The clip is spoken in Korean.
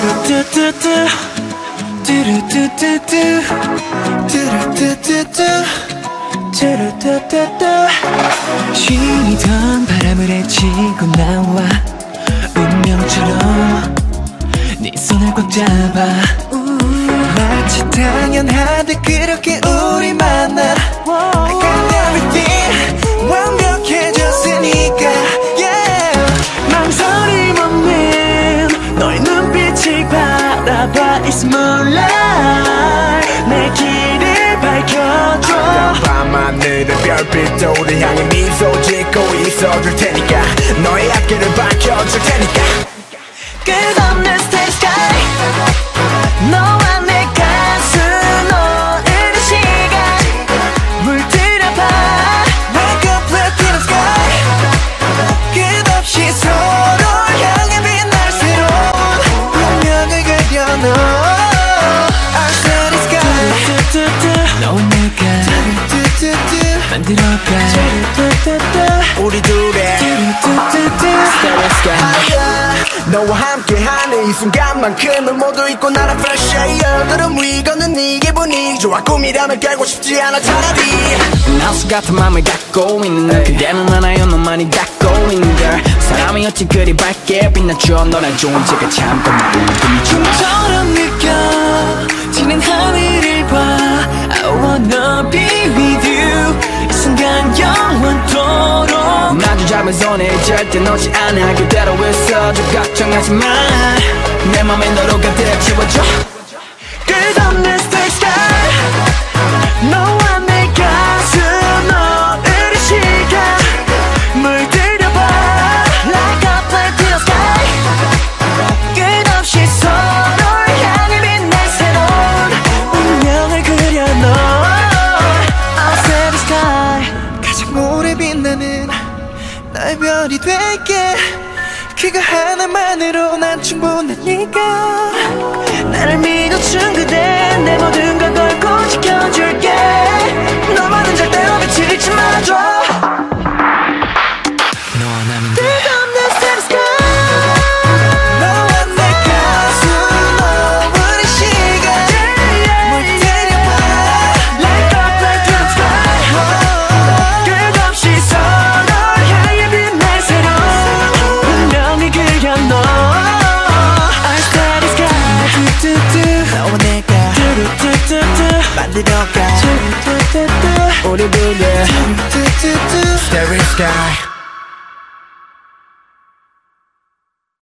뚜루뚜뚜뚜 뚜루뚜뚜뚜 뚜루뚜뚜뚜 뚜루뚜뚜뚜 쉬던 바람을 헤치고 나와 운명처럼 네 손을 꽉 잡아 마치 당연하듯 그렇게 우리 만나 하늘의 별빛도 우리 향해 미소 짓고 있어줄 테니까. 너의 앞길을 밝혀줄 테니까. 끝없는 stay sky 너와 내 가슴 오는 시간. 물들여봐. Like a platinum sky 끝없이 서로 향해 빛날 새로운 운명을 Our 들어가. 우리 둘의 Starry Sky 너와 함께하는 이 순간만큼은 모두 잊고 날아 fresh air 구름 위 걷는 네 기분이 좋아 꿈이라면 깨고 싶지 않아 차라리 나수 같은 맘을 갖고 있는 그대는 하나요 너만이 갖고 있는 걸 사람이 어찌 그리 밝게 빛나줘 너란 존재가 참 고마운 뿐이죠 처럼 잡은 손에 절대 놓지 않아. 그대로 있어줘 걱정하지 마내 맘에 너로 가득 채워줘 나의 별이 될게. 그거 하나만으로 난 충분하니까. 나를 믿어준 그 너와 내가 뚜루뚜뚜뚜. 만들어가. 뚜루뚜뚜뚜 우리 둘의 뚜뚜뚜. Starry Sky